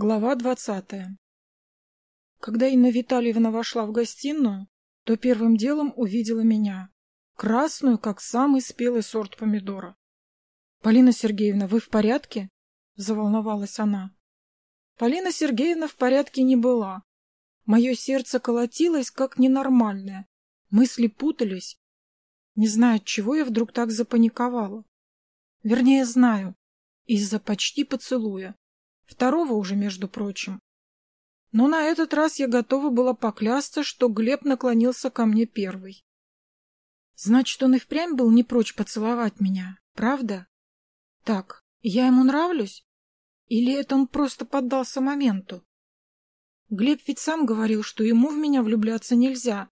Глава двадцатая Когда Инна Витальевна вошла в гостиную, то первым делом увидела меня, красную, как самый спелый сорт помидора. — Полина Сергеевна, вы в порядке? — заволновалась она. Полина Сергеевна в порядке не была. Мое сердце колотилось, как ненормальное. Мысли путались. Не знаю, чего я вдруг так запаниковала. Вернее, знаю, из-за почти поцелуя. Второго уже, между прочим. Но на этот раз я готова была поклясться, что Глеб наклонился ко мне первый. Значит, он и впрямь был не прочь поцеловать меня, правда? Так, я ему нравлюсь? Или это он просто поддался моменту? Глеб ведь сам говорил, что ему в меня влюбляться нельзя.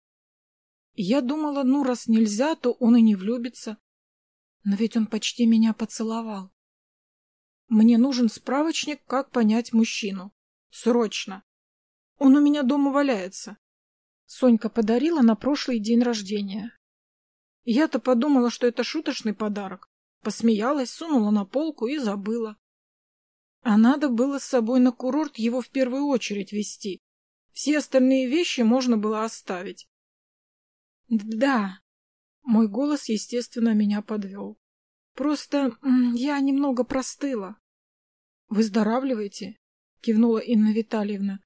Я думала, ну, раз нельзя, то он и не влюбится. Но ведь он почти меня поцеловал. Мне нужен справочник, как понять мужчину. Срочно. Он у меня дома валяется. Сонька подарила на прошлый день рождения. Я-то подумала, что это шуточный подарок. Посмеялась, сунула на полку и забыла. А надо было с собой на курорт его в первую очередь везти. Все остальные вещи можно было оставить. Да, мой голос, естественно, меня подвел. Просто я немного простыла. «Выздоравливаете?» — кивнула Инна Витальевна,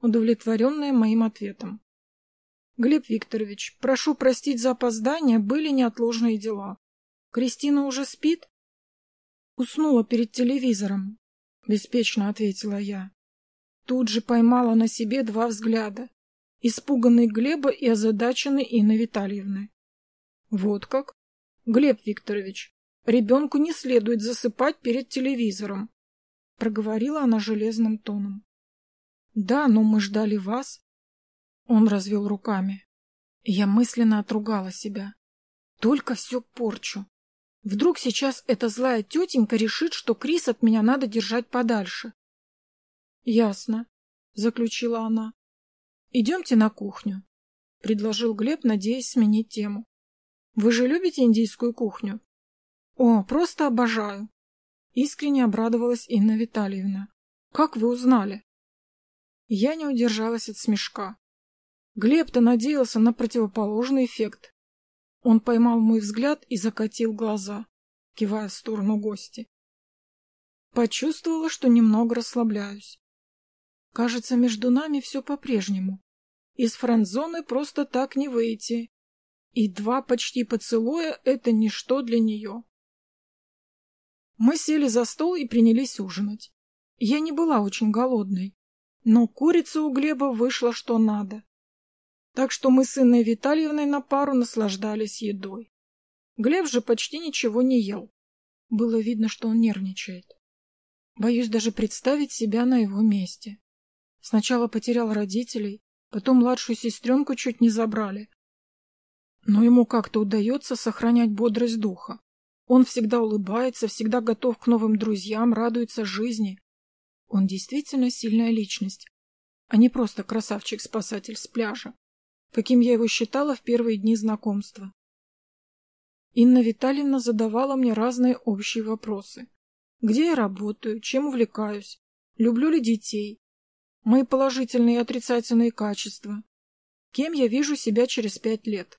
удовлетворенная моим ответом. «Глеб Викторович, прошу простить за опоздание, были неотложные дела. Кристина уже спит?» «Уснула перед телевизором», — беспечно ответила я. Тут же поймала на себе два взгляда. Испуганный Глеба и озадаченный Инны Витальевны. «Вот как? Глеб Викторович, ребенку не следует засыпать перед телевизором. — проговорила она железным тоном. — Да, но мы ждали вас. Он развел руками. Я мысленно отругала себя. Только все порчу. Вдруг сейчас эта злая тетенька решит, что Крис от меня надо держать подальше. — Ясно, — заключила она. — Идемте на кухню, — предложил Глеб, надеясь сменить тему. — Вы же любите индийскую кухню? — О, просто обожаю, Искренне обрадовалась Инна Витальевна. «Как вы узнали?» Я не удержалась от смешка. Глеб-то надеялся на противоположный эффект. Он поймал мой взгляд и закатил глаза, кивая в сторону гости. Почувствовала, что немного расслабляюсь. Кажется, между нами все по-прежнему. Из френд-зоны просто так не выйти. И два почти поцелуя — это ничто для нее. Мы сели за стол и принялись ужинать. Я не была очень голодной, но курица у Глеба вышла что надо. Так что мы с Инной Витальевной на пару наслаждались едой. Глеб же почти ничего не ел. Было видно, что он нервничает. Боюсь даже представить себя на его месте. Сначала потерял родителей, потом младшую сестренку чуть не забрали. Но ему как-то удается сохранять бодрость духа. Он всегда улыбается, всегда готов к новым друзьям, радуется жизни. Он действительно сильная личность, а не просто красавчик-спасатель с пляжа, каким я его считала в первые дни знакомства. Инна Витальевна задавала мне разные общие вопросы. Где я работаю, чем увлекаюсь, люблю ли детей, мои положительные и отрицательные качества, кем я вижу себя через пять лет.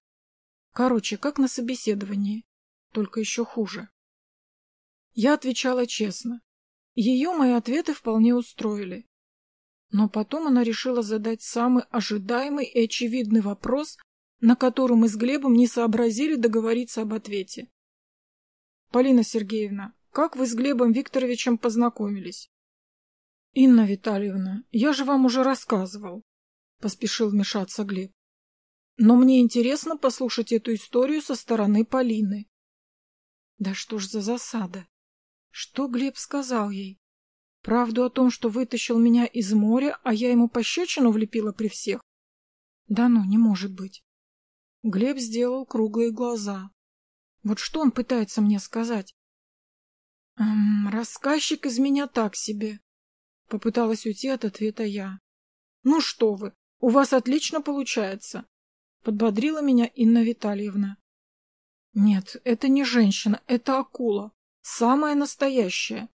Короче, как на собеседовании только еще хуже. Я отвечала честно. Ее мои ответы вполне устроили. Но потом она решила задать самый ожидаемый и очевидный вопрос, на который мы с Глебом не сообразили договориться об ответе. «Полина Сергеевна, как вы с Глебом Викторовичем познакомились?» «Инна Витальевна, я же вам уже рассказывал», — поспешил вмешаться Глеб. «Но мне интересно послушать эту историю со стороны Полины. Да что ж за засада? Что Глеб сказал ей? Правду о том, что вытащил меня из моря, а я ему пощечину влепила при всех? Да ну, не может быть. Глеб сделал круглые глаза. Вот что он пытается мне сказать? «Эм, рассказчик из меня так себе. Попыталась уйти от ответа я. Ну что вы, у вас отлично получается. Подбодрила меня Инна Витальевна. Нет, это не женщина, это акула. Самая настоящая.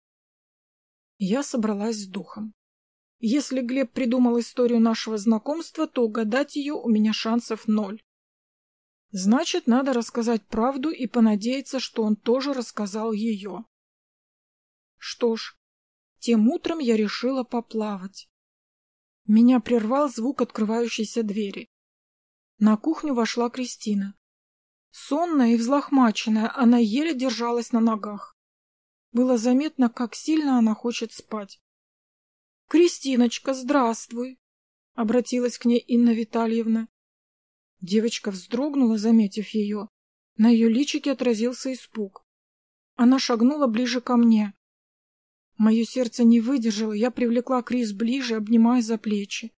Я собралась с духом. Если Глеб придумал историю нашего знакомства, то угадать ее у меня шансов ноль. Значит, надо рассказать правду и понадеяться, что он тоже рассказал ее. Что ж, тем утром я решила поплавать. Меня прервал звук открывающейся двери. На кухню вошла Кристина. Сонная и взлохмаченная, она еле держалась на ногах. Было заметно, как сильно она хочет спать. — Кристиночка, здравствуй! — обратилась к ней Инна Витальевна. Девочка вздрогнула, заметив ее. На ее личике отразился испуг. Она шагнула ближе ко мне. Мое сердце не выдержало, я привлекла Крис ближе, обнимая за плечи.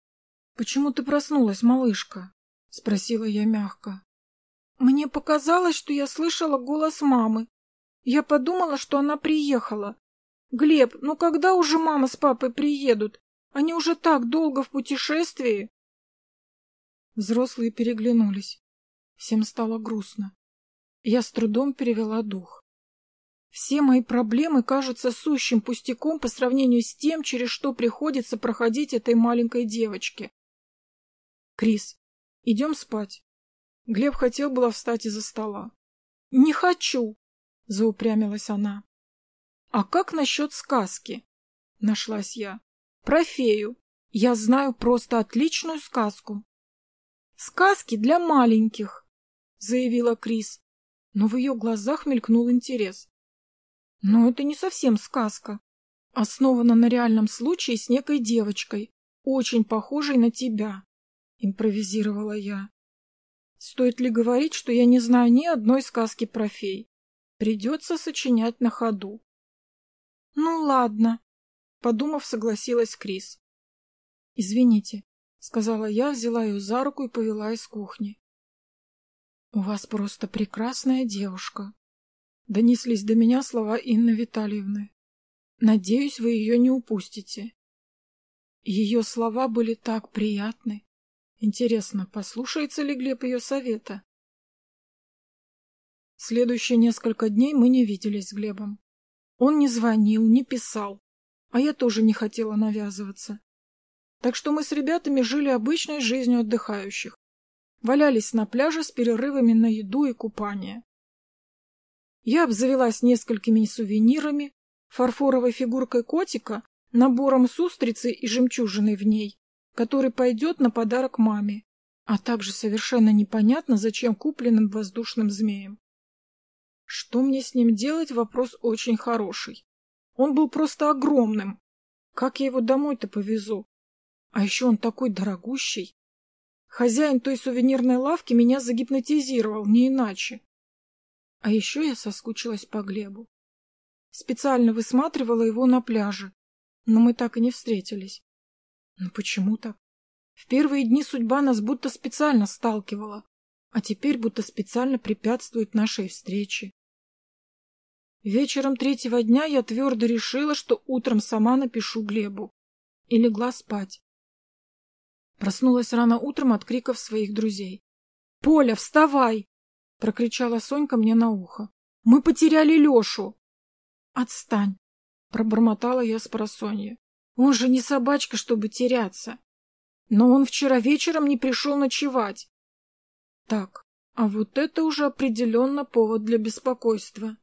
— Почему ты проснулась, малышка? — спросила я мягко. — Мне показалось, что я слышала голос мамы. Я подумала, что она приехала. Глеб, ну когда уже мама с папой приедут? Они уже так долго в путешествии. Взрослые переглянулись. Всем стало грустно. Я с трудом перевела дух. Все мои проблемы кажутся сущим пустяком по сравнению с тем, через что приходится проходить этой маленькой девочке. Крис, идем спать. Глеб хотел было встать из-за стола. Не хочу, заупрямилась она. А как насчет сказки? Нашлась я. Про фею. Я знаю просто отличную сказку. «Сказки для маленьких», — заявила Крис, но в ее глазах мелькнул интерес. «Но это не совсем сказка. Основана на реальном случае с некой девочкой, очень похожей на тебя», — импровизировала я. «Стоит ли говорить, что я не знаю ни одной сказки про фей? Придется сочинять на ходу». «Ну ладно», — подумав, согласилась Крис. «Извините, сказала я, взяла ее за руку и повела из кухни. «У вас просто прекрасная девушка», — донеслись до меня слова Инны Витальевны. «Надеюсь, вы ее не упустите». Ее слова были так приятны. Интересно, послушается ли Глеб ее совета? Следующие несколько дней мы не виделись с Глебом. Он не звонил, не писал, а я тоже не хотела навязываться. Так что мы с ребятами жили обычной жизнью отдыхающих. Валялись на пляже с перерывами на еду и купание. Я обзавелась несколькими сувенирами, фарфоровой фигуркой котика, набором с устрицей и жемчужиной в ней, который пойдет на подарок маме, а также совершенно непонятно, зачем купленным воздушным змеем. Что мне с ним делать, вопрос очень хороший. Он был просто огромным. Как я его домой-то повезу? А еще он такой дорогущий. Хозяин той сувенирной лавки меня загипнотизировал, не иначе. А еще я соскучилась по Глебу. Специально высматривала его на пляже, но мы так и не встретились. Ну почему так? В первые дни судьба нас будто специально сталкивала, а теперь будто специально препятствует нашей встрече. Вечером третьего дня я твердо решила, что утром сама напишу Глебу. И легла спать. Проснулась рано утром от криков своих друзей. — Поля, вставай! — прокричала Сонька мне на ухо. — Мы потеряли Лешу! — Отстань! — пробормотала я с просонья. — Он же не собачка, чтобы теряться. Но он вчера вечером не пришел ночевать. Так, а вот это уже определенно повод для беспокойства.